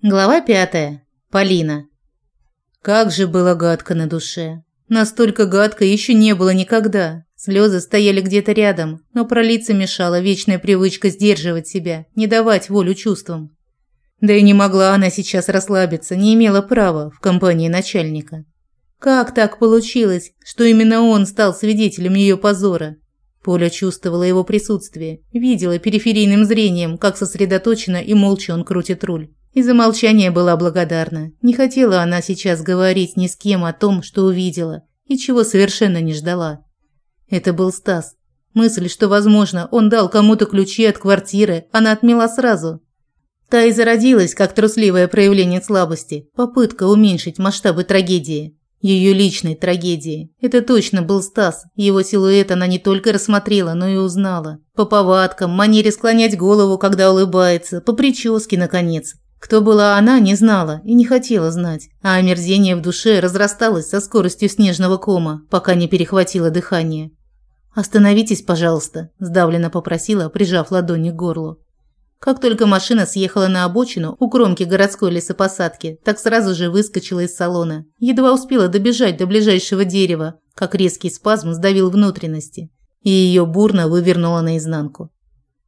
Глава пятая. Полина. Как же было гадко на душе. Настолько гадко еще не было никогда. Слезы стояли где-то рядом, но пролиться мешала вечная привычка сдерживать себя, не давать волю чувствам. Да и не могла она сейчас расслабиться, не имела права в компании начальника. Как так получилось, что именно он стал свидетелем ее позора? Поля чувствовала его присутствие, видела периферийным зрением, как сосредоточенно и молча он крутит руль. И за молчание была благодарна. Не хотела она сейчас говорить ни с кем о том, что увидела, и чего совершенно не ждала. Это был Стас. Мысль, что, возможно, он дал кому-то ключи от квартиры, она отмела сразу. Та и зародилась, как трусливое проявление слабости, попытка уменьшить масштабы трагедии. Ее личной трагедии. Это точно был Стас. Его силуэт она не только рассмотрела, но и узнала. По повадкам, манере склонять голову, когда улыбается, по прическе, наконец. Кто была она, не знала и не хотела знать, а омерзение в душе разрасталось со скоростью снежного кома, пока не перехватило дыхание. «Остановитесь, пожалуйста», – сдавленно попросила, прижав ладони к горлу. Как только машина съехала на обочину у кромки городской лесопосадки, так сразу же выскочила из салона. Едва успела добежать до ближайшего дерева, как резкий спазм сдавил внутренности, и ее бурно вывернуло наизнанку.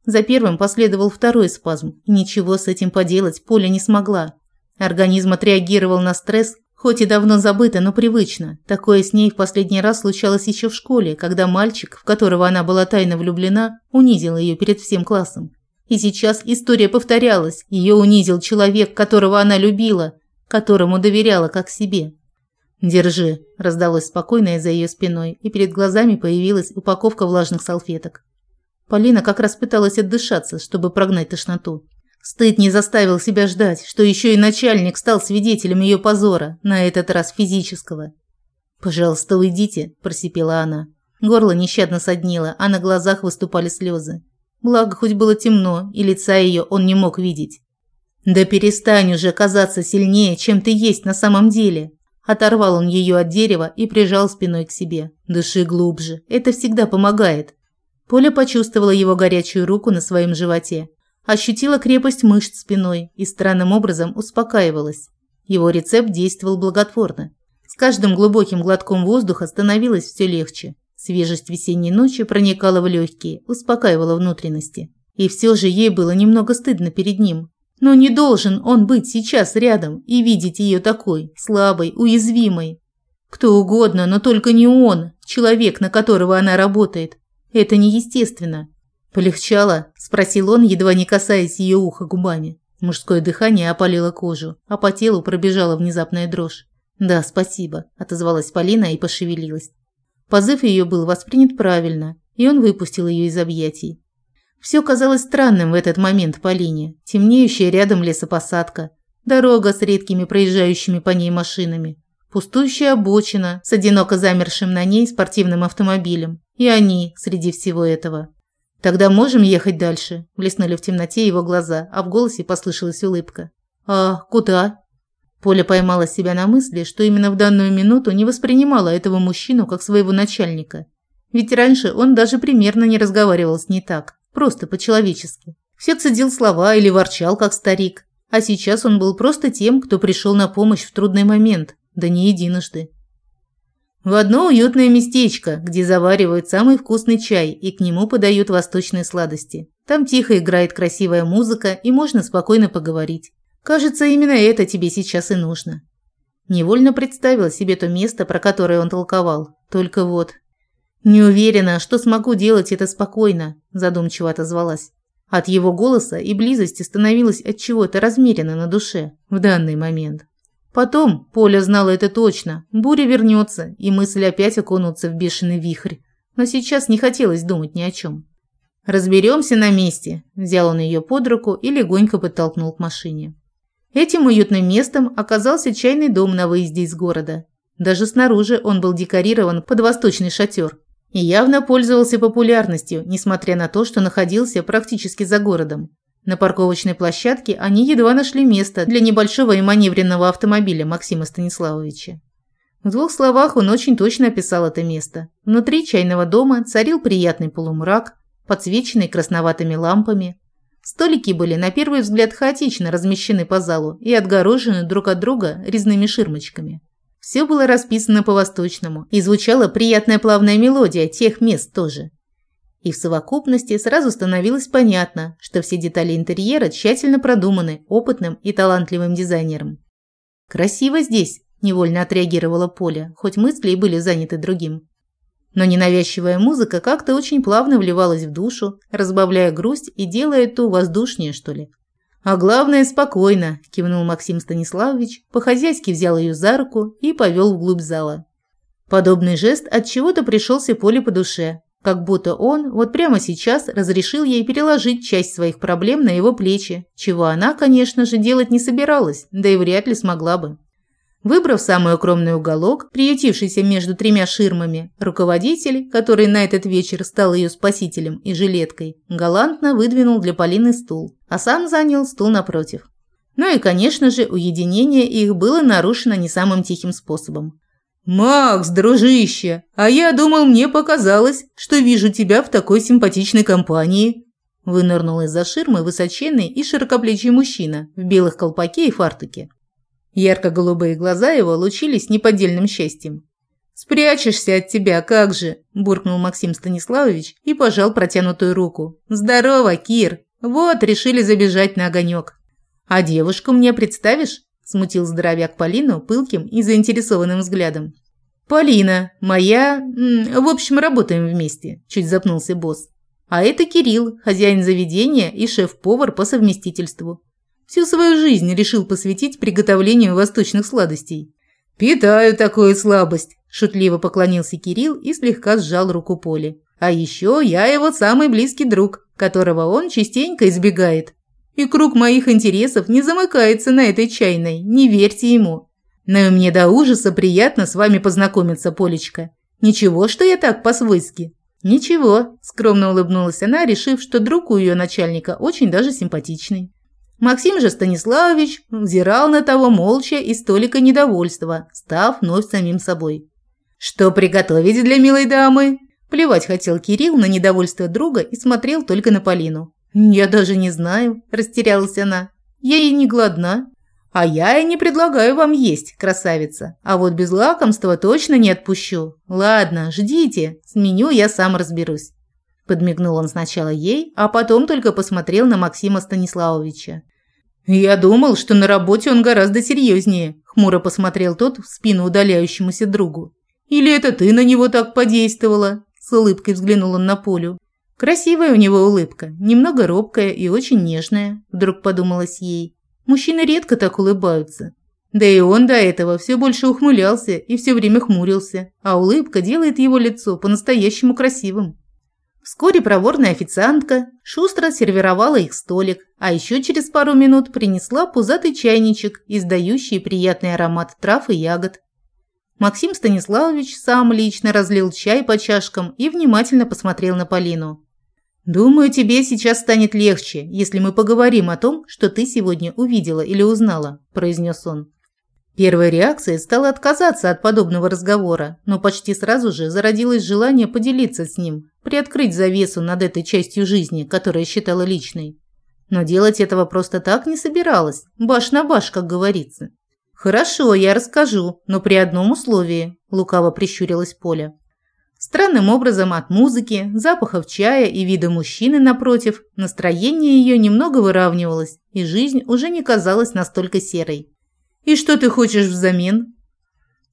За первым последовал второй спазм, и ничего с этим поделать Поля не смогла. Организм отреагировал на стресс, хоть и давно забыто, но привычно. Такое с ней в последний раз случалось еще в школе, когда мальчик, в которого она была тайно влюблена, унизил ее перед всем классом. И сейчас история повторялась. Ее унизил человек, которого она любила, которому доверяла как себе. «Держи», – раздалось спокойное за ее спиной, и перед глазами появилась упаковка влажных салфеток. Полина как раз пыталась отдышаться, чтобы прогнать тошноту. Стыд не заставил себя ждать, что еще и начальник стал свидетелем ее позора, на этот раз физического. «Пожалуйста, уйдите», – просипела она. Горло нещадно соднило, а на глазах выступали слезы. Благо, хоть было темно, и лица ее он не мог видеть. «Да перестань уже казаться сильнее, чем ты есть на самом деле!» Оторвал он ее от дерева и прижал спиной к себе. «Дыши глубже, это всегда помогает. Поля почувствовала его горячую руку на своем животе, ощутила крепость мышц спиной и странным образом успокаивалась. Его рецепт действовал благотворно. С каждым глубоким глотком воздуха становилось все легче. Свежесть весенней ночи проникала в легкие, успокаивала внутренности. И все же ей было немного стыдно перед ним. Но не должен он быть сейчас рядом и видеть ее такой, слабой, уязвимой. Кто угодно, но только не он, человек, на которого она работает. Это неестественно. Полегчало? спросил он, едва не касаясь ее уха губами. Мужское дыхание опалило кожу, а по телу пробежала внезапная дрожь. "Да, спасибо", отозвалась Полина и пошевелилась. Позыв ее был воспринят правильно, и он выпустил ее из объятий. Все казалось странным в этот момент Полине. Темнеющая рядом лесопосадка, дорога с редкими проезжающими по ней машинами, пустующая обочина с одиноко замершим на ней спортивным автомобилем, и они среди всего этого. Тогда можем ехать дальше. Блеснули в темноте его глаза, а в голосе послышалась улыбка. А куда? Поля поймала себя на мысли, что именно в данную минуту не воспринимала этого мужчину как своего начальника. Ведь раньше он даже примерно не разговаривал с ней так, просто по-человечески. Все цедил слова или ворчал, как старик. А сейчас он был просто тем, кто пришел на помощь в трудный момент, да не единожды. В одно уютное местечко, где заваривают самый вкусный чай и к нему подают восточные сладости. Там тихо играет красивая музыка и можно спокойно поговорить. Кажется, именно это тебе сейчас и нужно. Невольно представила себе то место, про которое он толковал. Только вот... «Не уверена, что смогу делать это спокойно», – задумчиво отозвалась. От его голоса и близости становилось от чего-то размеренно на душе в данный момент. Потом, Поля знала это точно, буря вернется, и мысль опять окунуться в бешеный вихрь. Но сейчас не хотелось думать ни о чем. «Разберемся на месте», – взял он ее под руку и легонько подтолкнул к машине. Этим уютным местом оказался чайный дом на выезде из города. Даже снаружи он был декорирован под восточный шатер и явно пользовался популярностью, несмотря на то, что находился практически за городом. На парковочной площадке они едва нашли место для небольшого и маневренного автомобиля Максима Станиславовича. В двух словах он очень точно описал это место. Внутри чайного дома царил приятный полумрак, подсвеченный красноватыми лампами. Столики были на первый взгляд хаотично размещены по залу и отгорожены друг от друга резными ширмочками. Все было расписано по-восточному, и звучала приятная плавная мелодия тех мест тоже. И в совокупности сразу становилось понятно, что все детали интерьера тщательно продуманы опытным и талантливым дизайнером. «Красиво здесь», – невольно отреагировала Поля, хоть мысли и были заняты другим. Но ненавязчивая музыка как-то очень плавно вливалась в душу, разбавляя грусть и делая ту воздушнее, что ли. «А главное, спокойно», – кивнул Максим Станиславович, по-хозяйски взял ее за руку и повел вглубь зала. Подобный жест от чего то пришелся Поле по душе, как будто он вот прямо сейчас разрешил ей переложить часть своих проблем на его плечи, чего она, конечно же, делать не собиралась, да и вряд ли смогла бы. Выбрав самый укромный уголок, приютившийся между тремя ширмами, руководитель, который на этот вечер стал ее спасителем и жилеткой, галантно выдвинул для Полины стул, а сам занял стул напротив. Ну и, конечно же, уединение их было нарушено не самым тихим способом. «Макс, дружище, а я думал, мне показалось, что вижу тебя в такой симпатичной компании». Вынырнул из-за ширмы высоченный и широкоплечий мужчина в белых колпаке и фартуке. Ярко-голубые глаза его лучились неподдельным счастьем. «Спрячешься от тебя, как же!» – буркнул Максим Станиславович и пожал протянутую руку. «Здорово, Кир! Вот, решили забежать на огонек. А девушку мне представишь?» – смутил здоровяк Полину пылким и заинтересованным взглядом. «Полина, моя... В общем, работаем вместе», – чуть запнулся босс. «А это Кирилл, хозяин заведения и шеф-повар по совместительству. Всю свою жизнь решил посвятить приготовлению восточных сладостей. «Питаю такую слабость», – шутливо поклонился Кирилл и слегка сжал руку Поли. «А еще я его самый близкий друг, которого он частенько избегает. И круг моих интересов не замыкается на этой чайной, не верьте ему. Но мне до ужаса приятно с вами познакомиться, Полечка. Ничего, что я так по-свойски». «Ничего», – скромно улыбнулась она, решив, что друг у ее начальника очень даже симпатичный. Максим же Станиславович взирал на того молча и столика недовольства, став вновь самим собой. «Что приготовить для милой дамы?» Плевать хотел Кирилл на недовольство друга и смотрел только на Полину. «Я даже не знаю», – растерялась она. «Я и не голодна». «А я и не предлагаю вам есть, красавица. А вот без лакомства точно не отпущу. Ладно, ждите, с меню я сам разберусь». Подмигнул он сначала ей, а потом только посмотрел на Максима Станиславовича. «Я думал, что на работе он гораздо серьезнее», – хмуро посмотрел тот в спину удаляющемуся другу. «Или это ты на него так подействовала?» – с улыбкой взглянул он на Полю. «Красивая у него улыбка, немного робкая и очень нежная», – вдруг подумалось ей. «Мужчины редко так улыбаются». Да и он до этого все больше ухмылялся и все время хмурился, а улыбка делает его лицо по-настоящему красивым. Вскоре проворная официантка шустро сервировала их столик, а еще через пару минут принесла пузатый чайничек, издающий приятный аромат трав и ягод. Максим Станиславович сам лично разлил чай по чашкам и внимательно посмотрел на Полину. «Думаю, тебе сейчас станет легче, если мы поговорим о том, что ты сегодня увидела или узнала», – произнес он. Первой реакцией стало отказаться от подобного разговора, но почти сразу же зародилось желание поделиться с ним, приоткрыть завесу над этой частью жизни, которую считала личной. Но делать этого просто так не собиралась, баш на баш, как говорится. «Хорошо, я расскажу, но при одном условии», – лукаво прищурилась Поля. Странным образом от музыки, запахов чая и вида мужчины напротив, настроение ее немного выравнивалось, и жизнь уже не казалась настолько серой. И что ты хочешь взамен?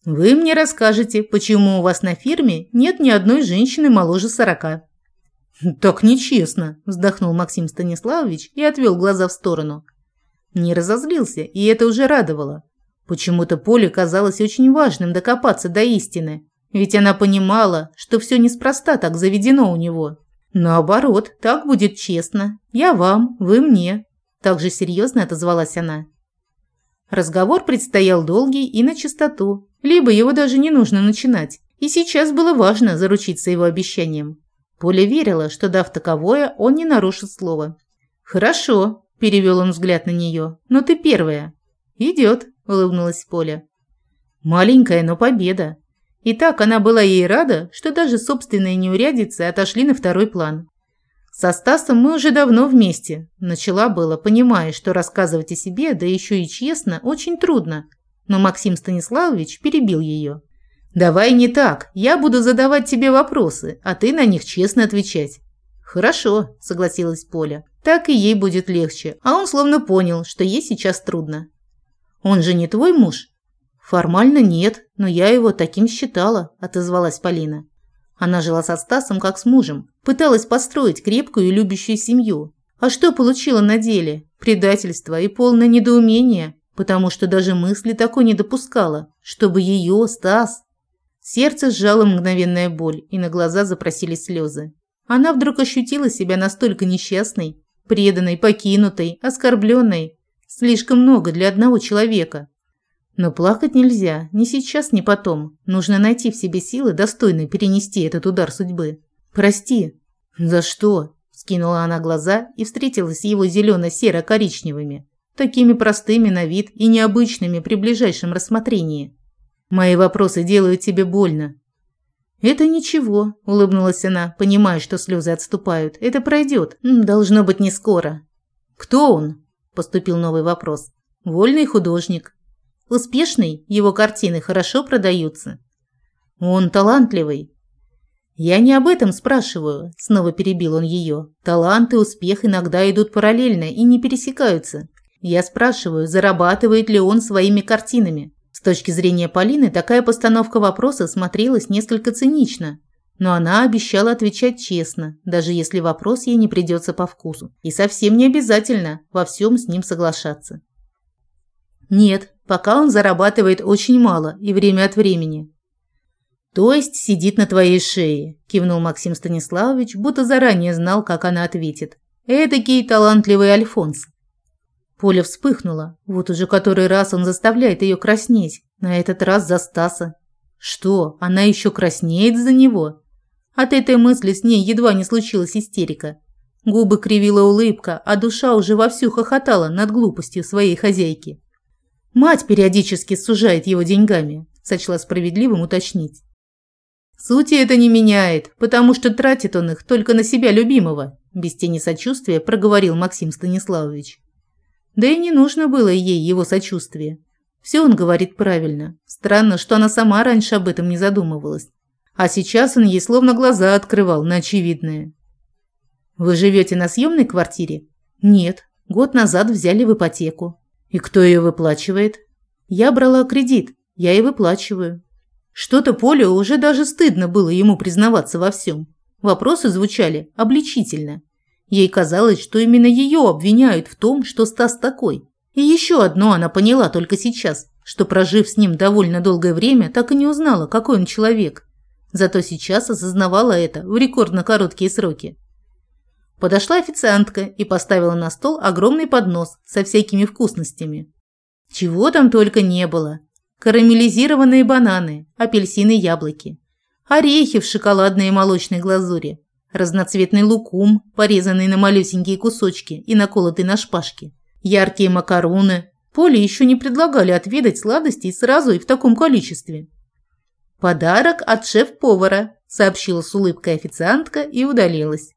Вы мне расскажете, почему у вас на фирме нет ни одной женщины моложе сорока. Так нечестно, вздохнул Максим Станиславович и отвел глаза в сторону. Не разозлился, и это уже радовало. Почему-то Поле казалось очень важным докопаться до истины, ведь она понимала, что все неспроста так заведено у него. Наоборот, так будет честно. Я вам, вы мне. Так же серьезно отозвалась она. Разговор предстоял долгий и на чистоту, либо его даже не нужно начинать. И сейчас было важно заручиться его обещанием. Поля верила, что дав таковое, он не нарушит слова. «Хорошо», – перевел он взгляд на нее, – «но ты первая». «Идет», – улыбнулась Поля. Маленькая, но победа. И так она была ей рада, что даже собственные неурядицы отошли на второй план. Со Стасом мы уже давно вместе. Начала было, понимая, что рассказывать о себе, да еще и честно, очень трудно. Но Максим Станиславович перебил ее. «Давай не так. Я буду задавать тебе вопросы, а ты на них честно отвечать». «Хорошо», – согласилась Поля. «Так и ей будет легче». А он словно понял, что ей сейчас трудно. «Он же не твой муж?» «Формально нет, но я его таким считала», – отозвалась Полина. Она жила со Стасом как с мужем, пыталась построить крепкую и любящую семью. А что получила на деле? Предательство и полное недоумение, потому что даже мысли такой не допускала, чтобы ее, Стас... Сердце сжало мгновенная боль, и на глаза запросили слезы. Она вдруг ощутила себя настолько несчастной, преданной, покинутой, оскорбленной. Слишком много для одного человека. Но плакать нельзя, ни сейчас, ни потом. Нужно найти в себе силы, достойные перенести этот удар судьбы. Прости. За что? Скинула она глаза и встретилась с его зелено-серо-коричневыми, такими простыми на вид и необычными при ближайшем рассмотрении. Мои вопросы делают тебе больно. Это ничего, улыбнулась она, понимая, что слезы отступают. Это пройдет. Должно быть не скоро. Кто он? Поступил новый вопрос. Вольный художник. Успешный, его картины хорошо продаются. Он талантливый. Я не об этом спрашиваю, снова перебил он ее. Талант и успех иногда идут параллельно и не пересекаются. Я спрашиваю, зарабатывает ли он своими картинами. С точки зрения Полины такая постановка вопроса смотрелась несколько цинично, но она обещала отвечать честно, даже если вопрос ей не придется по вкусу. И совсем не обязательно во всем с ним соглашаться. Нет, пока он зарабатывает очень мало и время от времени. То есть сидит на твоей шее, кивнул Максим Станиславович, будто заранее знал, как она ответит. Эдакий талантливый Альфонс. Поля вспыхнула. Вот уже который раз он заставляет ее краснеть. На этот раз за Стаса. Что, она еще краснеет за него? От этой мысли с ней едва не случилась истерика. Губы кривила улыбка, а душа уже вовсю хохотала над глупостью своей хозяйки. Мать периодически сужает его деньгами, сочла справедливым уточнить. Сути это не меняет, потому что тратит он их только на себя любимого, без тени сочувствия проговорил Максим Станиславович. Да и не нужно было ей его сочувствия. Все он говорит правильно. Странно, что она сама раньше об этом не задумывалась. А сейчас он ей словно глаза открывал на очевидное. «Вы живете на съемной квартире?» «Нет. Год назад взяли в ипотеку. И кто ее выплачивает? Я брала кредит, я и выплачиваю. Что-то Поле уже даже стыдно было ему признаваться во всем. Вопросы звучали обличительно. Ей казалось, что именно ее обвиняют в том, что Стас такой. И еще одно она поняла только сейчас, что, прожив с ним довольно долгое время, так и не узнала, какой он человек. Зато сейчас осознавала это в рекордно короткие сроки. Подошла официантка и поставила на стол огромный поднос со всякими вкусностями. Чего там только не было. Карамелизированные бананы, апельсины яблоки. Орехи в шоколадной и молочной глазури. Разноцветный лукум, порезанный на малюсенькие кусочки и наколотый на шпажки. Яркие макароны. Поле еще не предлагали отведать сладостей сразу и в таком количестве. «Подарок от шеф-повара», – сообщила с улыбкой официантка и удалилась.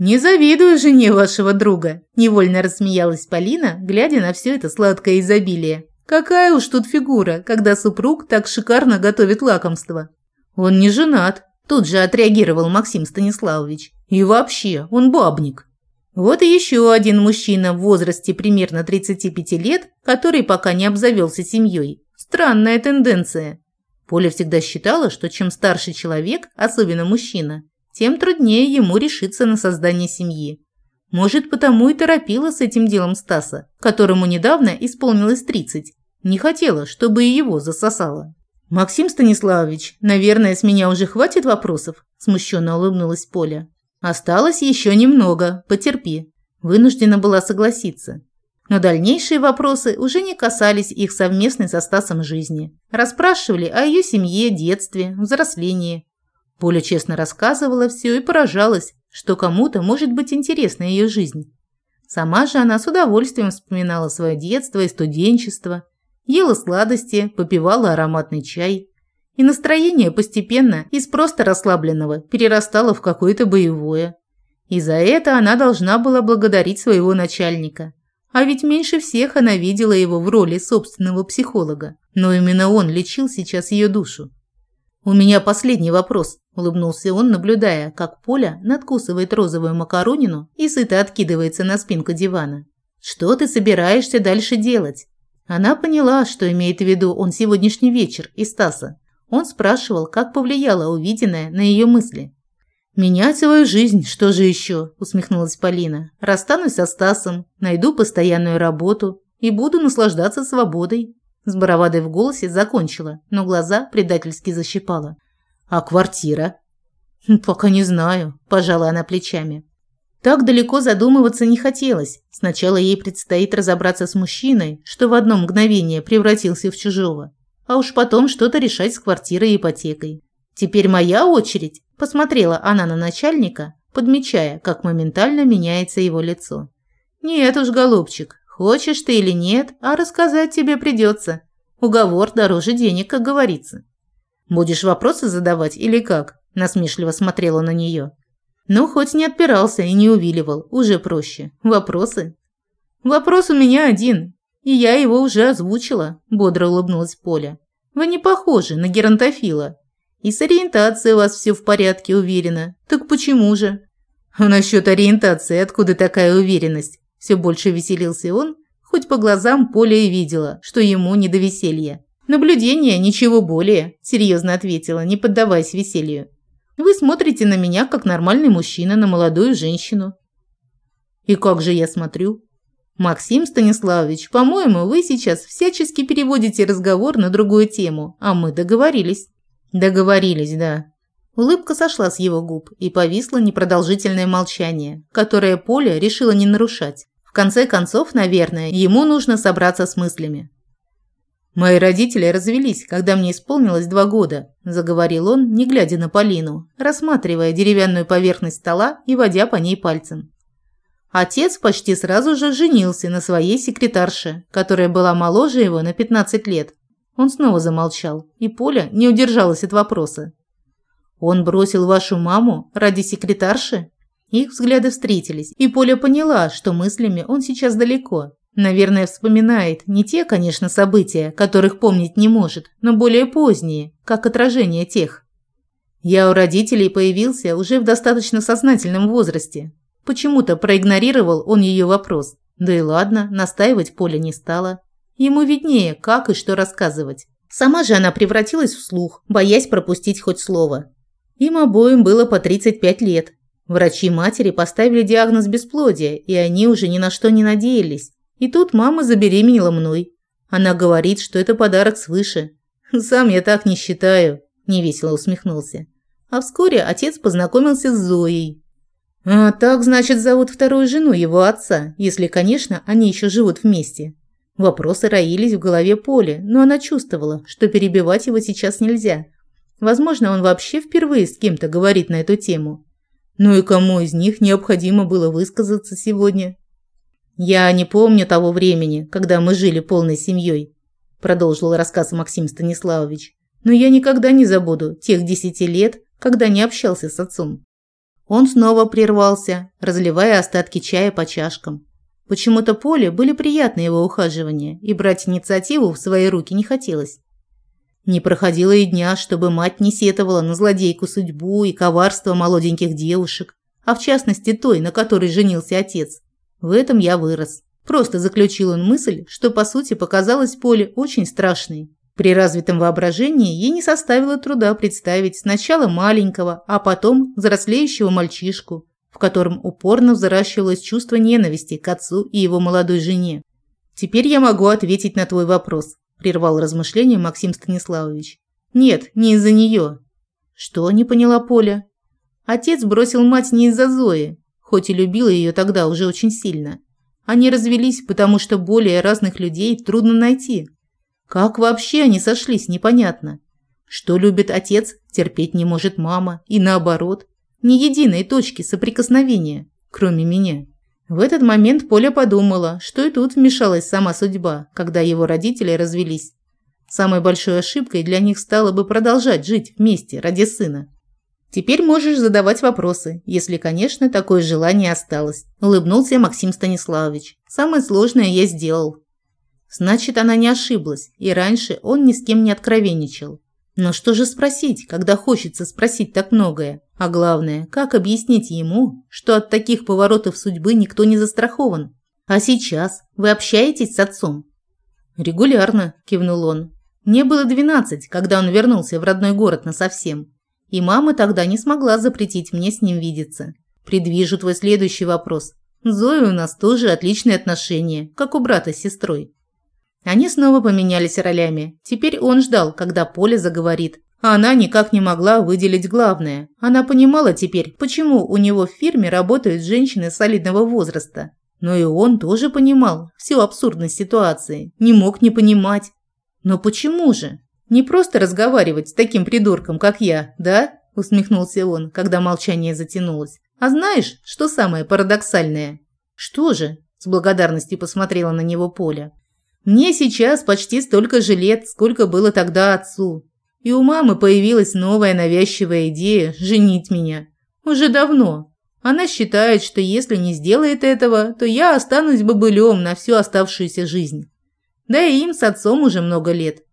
«Не завидую жене вашего друга», – невольно рассмеялась Полина, глядя на все это сладкое изобилие. «Какая уж тут фигура, когда супруг так шикарно готовит лакомство». «Он не женат», – тут же отреагировал Максим Станиславович. «И вообще, он бабник». Вот и еще один мужчина в возрасте примерно 35 лет, который пока не обзавелся семьей. Странная тенденция. Поля всегда считала, что чем старше человек, особенно мужчина, тем труднее ему решиться на создание семьи. Может, потому и торопила с этим делом Стаса, которому недавно исполнилось 30. Не хотела, чтобы и его засосало. «Максим Станиславович, наверное, с меня уже хватит вопросов?» – смущенно улыбнулась Поля. «Осталось еще немного, потерпи». Вынуждена была согласиться. Но дальнейшие вопросы уже не касались их совместной со Стасом жизни. Расспрашивали о ее семье, детстве, взрослении, Поля честно рассказывала все и поражалась, что кому-то может быть интересна ее жизнь. Сама же она с удовольствием вспоминала свое детство и студенчество, ела сладости, попивала ароматный чай. И настроение постепенно из просто расслабленного перерастало в какое-то боевое. И за это она должна была благодарить своего начальника. А ведь меньше всех она видела его в роли собственного психолога. Но именно он лечил сейчас ее душу. «У меня последний вопрос», – улыбнулся он, наблюдая, как Поля надкусывает розовую макаронину и сыто откидывается на спинку дивана. «Что ты собираешься дальше делать?» Она поняла, что имеет в виду он сегодняшний вечер и Стаса. Он спрашивал, как повлияло увиденное на ее мысли. «Менять свою жизнь, что же еще?» – усмехнулась Полина. «Расстанусь со Стасом, найду постоянную работу и буду наслаждаться свободой». С бравадой в голосе закончила, но глаза предательски защипала. «А квартира?» «Хм, «Пока не знаю», – пожала она плечами. Так далеко задумываться не хотелось. Сначала ей предстоит разобраться с мужчиной, что в одно мгновение превратился в чужого, а уж потом что-то решать с квартирой и ипотекой. Теперь моя очередь, посмотрела она на начальника, подмечая, как моментально меняется его лицо. Нет уж, голубчик, хочешь ты или нет, а рассказать тебе придется. Уговор дороже денег, как говорится. Будешь вопросы задавать или как? Насмешливо смотрела на нее. Ну, хоть не отпирался и не увиливал, уже проще. Вопросы? Вопрос у меня один, и я его уже озвучила, бодро улыбнулась Поля. Вы не похожи на геронтофила. И с ориентацией у вас все в порядке, уверена. Так почему же? А насчет ориентации откуда такая уверенность? Все больше веселился он, хоть по глазам Поля и видела, что ему не до веселья. Наблюдение, ничего более, серьезно ответила, не поддаваясь веселью. Вы смотрите на меня как нормальный мужчина на молодую женщину. И как же я смотрю? Максим Станиславович, по-моему, вы сейчас всячески переводите разговор на другую тему, а мы договорились. Договорились, да. Улыбка сошла с его губ, и повисло непродолжительное молчание, которое Поля решила не нарушать. В конце концов, наверное, ему нужно собраться с мыслями. «Мои родители развелись, когда мне исполнилось два года», – заговорил он, не глядя на Полину, рассматривая деревянную поверхность стола и водя по ней пальцем. Отец почти сразу же женился на своей секретарше, которая была моложе его на 15 лет. Он снова замолчал, и Поля не удержалась от вопроса. «Он бросил вашу маму ради секретарши?» Их взгляды встретились, и Поля поняла, что мыслями он сейчас далеко. Наверное, вспоминает не те, конечно, события, которых помнить не может, но более поздние, как отражение тех. Я у родителей появился уже в достаточно сознательном возрасте. Почему-то проигнорировал он ее вопрос. Да и ладно, настаивать Поля не стала. Ему виднее, как и что рассказывать. Сама же она превратилась в слух, боясь пропустить хоть слово. Им обоим было по 35 лет. Врачи матери поставили диагноз бесплодия, и они уже ни на что не надеялись. И тут мама забеременела мной. Она говорит, что это подарок свыше. Сам я так не считаю, невесело усмехнулся. А вскоре отец познакомился с Зоей. А так, значит, зовут вторую жену его отца, если, конечно, они еще живут вместе. Вопросы роились в голове Поли, но она чувствовала, что перебивать его сейчас нельзя. Возможно, он вообще впервые с кем-то говорит на эту тему. Ну и кому из них необходимо было высказаться сегодня? «Я не помню того времени, когда мы жили полной семьей», продолжил рассказ Максим Станиславович. «Но я никогда не забуду тех десяти лет, когда не общался с отцом». Он снова прервался, разливая остатки чая по чашкам. Почему-то Поле были приятны его ухаживания, и брать инициативу в свои руки не хотелось. Не проходило и дня, чтобы мать не сетовала на злодейку судьбу и коварство молоденьких девушек, а в частности той, на которой женился отец. В этом я вырос. Просто заключил он мысль, что по сути показалось Поле очень страшной. При развитом воображении ей не составило труда представить сначала маленького, а потом взрослеющего мальчишку, в котором упорно взращивалось чувство ненависти к отцу и его молодой жене. «Теперь я могу ответить на твой вопрос», – прервал размышление Максим Станиславович. «Нет, не из-за нее». «Что?» – не поняла Поля. Отец бросил мать не из-за Зои, хоть и любила ее тогда уже очень сильно. Они развелись, потому что более разных людей трудно найти. Как вообще они сошлись, непонятно. Что любит отец, терпеть не может мама, и наоборот. Ни единой точки соприкосновения, кроме меня. В этот момент Поля подумала, что и тут вмешалась сама судьба, когда его родители развелись. Самой большой ошибкой для них стало бы продолжать жить вместе ради сына. Теперь можешь задавать вопросы, если, конечно, такое желание осталось. Улыбнулся Максим Станиславович. Самое сложное я сделал. Значит, она не ошиблась, и раньше он ни с кем не откровенничал. Но что же спросить, когда хочется спросить так многое? А главное, как объяснить ему, что от таких поворотов судьбы никто не застрахован? А сейчас вы общаетесь с отцом? Регулярно, кивнул он. Мне было 12, когда он вернулся в родной город насовсем. И мама тогда не смогла запретить мне с ним видеться. Предвижу твой следующий вопрос. Зоя у нас тоже отличные отношения, как у брата с сестрой. Они снова поменялись ролями. Теперь он ждал, когда Поля заговорит. А она никак не могла выделить главное. Она понимала теперь, почему у него в фирме работают женщины солидного возраста. Но и он тоже понимал всю абсурдность ситуации. Не мог не понимать. Но почему же? Не просто разговаривать с таким придурком, как я, да? Усмехнулся он, когда молчание затянулось. А знаешь, что самое парадоксальное? Что же? С благодарностью посмотрела на него Поля. Мне сейчас почти столько же лет, сколько было тогда отцу. И у мамы появилась новая навязчивая идея женить меня. Уже давно. Она считает, что если не сделает этого, то я останусь бобылем на всю оставшуюся жизнь. Да и им с отцом уже много лет.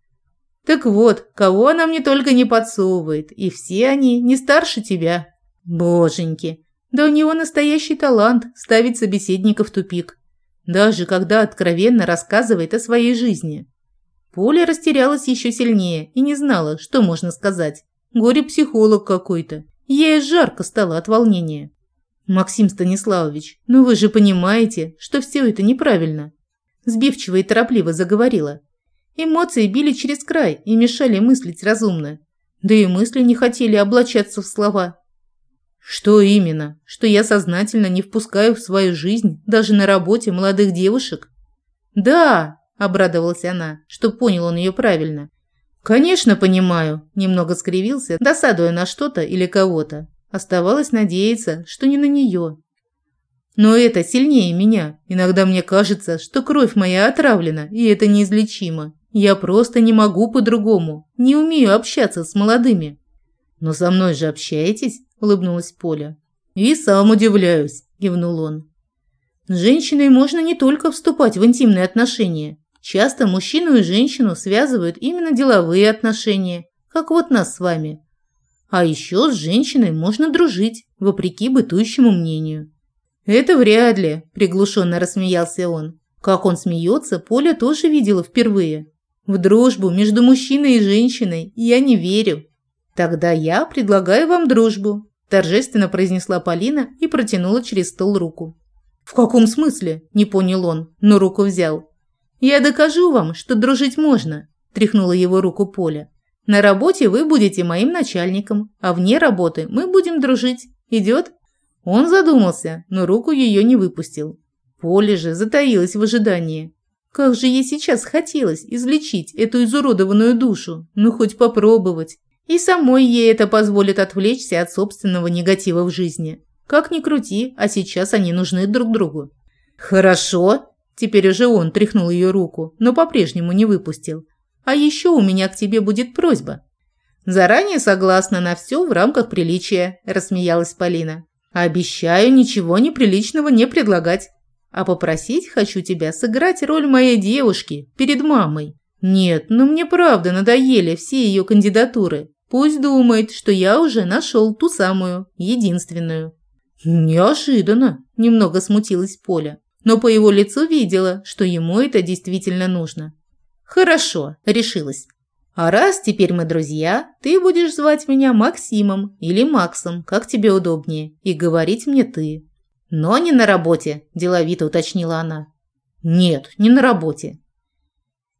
Так вот, кого она мне только не подсовывает, и все они не старше тебя. Боженьки, да у него настоящий талант ставить собеседника в тупик даже когда откровенно рассказывает о своей жизни. Поля растерялась еще сильнее и не знала, что можно сказать. Горе-психолог какой-то. Ей жарко стало от волнения. «Максим Станиславович, ну вы же понимаете, что все это неправильно». Сбивчиво и торопливо заговорила. Эмоции били через край и мешали мыслить разумно. Да и мысли не хотели облачаться в слова. Что именно? Что я сознательно не впускаю в свою жизнь, даже на работе, молодых девушек? Да, обрадовалась она, что понял он ее правильно. Конечно, понимаю, немного скривился, досадуя на что-то или кого-то. Оставалось надеяться, что не на нее. Но это сильнее меня. Иногда мне кажется, что кровь моя отравлена, и это неизлечимо. Я просто не могу по-другому. Не умею общаться с молодыми. Но со мной же общаетесь? – улыбнулась Поля. «И сам удивляюсь», – кивнул он. «С женщиной можно не только вступать в интимные отношения. Часто мужчину и женщину связывают именно деловые отношения, как вот нас с вами. А еще с женщиной можно дружить, вопреки бытующему мнению». «Это вряд ли», – приглушенно рассмеялся он. Как он смеется, Поля тоже видела впервые. В дружбу между мужчиной и женщиной я не верю. Тогда я предлагаю вам дружбу, торжественно произнесла Полина и протянула через стол руку. В каком смысле? не понял он, но руку взял. Я докажу вам, что дружить можно, тряхнула его руку Поля. На работе вы будете моим начальником, а вне работы мы будем дружить. Идет? Он задумался, но руку ее не выпустил. Поле же затаилась в ожидании. Как же ей сейчас хотелось излечить эту изуродованную душу, ну хоть попробовать. И самой ей это позволит отвлечься от собственного негатива в жизни. Как ни крути, а сейчас они нужны друг другу. «Хорошо». Теперь уже он тряхнул ее руку, но по-прежнему не выпустил. «А еще у меня к тебе будет просьба». «Заранее согласна на все в рамках приличия», – рассмеялась Полина. «Обещаю ничего неприличного не предлагать. А попросить хочу тебя сыграть роль моей девушки перед мамой. Нет, ну мне правда надоели все ее кандидатуры. Пусть думает, что я уже нашел ту самую, единственную. Неожиданно, немного смутилась Поля, но по его лицу видела, что ему это действительно нужно. Хорошо, решилась. А раз теперь мы друзья, ты будешь звать меня Максимом или Максом, как тебе удобнее, и говорить мне ты. Но не на работе, деловито уточнила она. Нет, не на работе.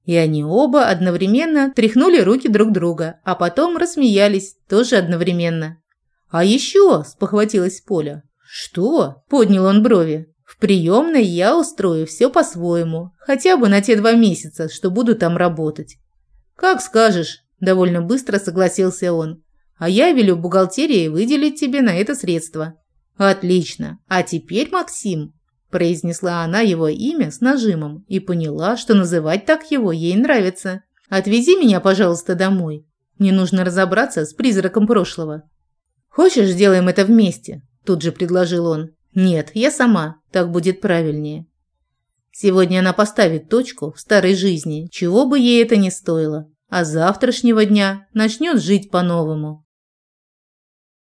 И они оба одновременно тряхнули руки друг друга, а потом рассмеялись, тоже одновременно. «А еще!» – спохватилась Поля. «Что?» – поднял он брови. «В приемной я устрою все по-своему, хотя бы на те два месяца, что буду там работать». «Как скажешь», – довольно быстро согласился он. «А я велю бухгалтерии выделить тебе на это средства». «Отлично. А теперь, Максим, Произнесла она его имя с нажимом и поняла, что называть так его ей нравится. «Отвези меня, пожалуйста, домой. Мне нужно разобраться с призраком прошлого». «Хочешь, сделаем это вместе?» – тут же предложил он. «Нет, я сама. Так будет правильнее». Сегодня она поставит точку в старой жизни, чего бы ей это ни стоило, а завтрашнего дня начнет жить по-новому.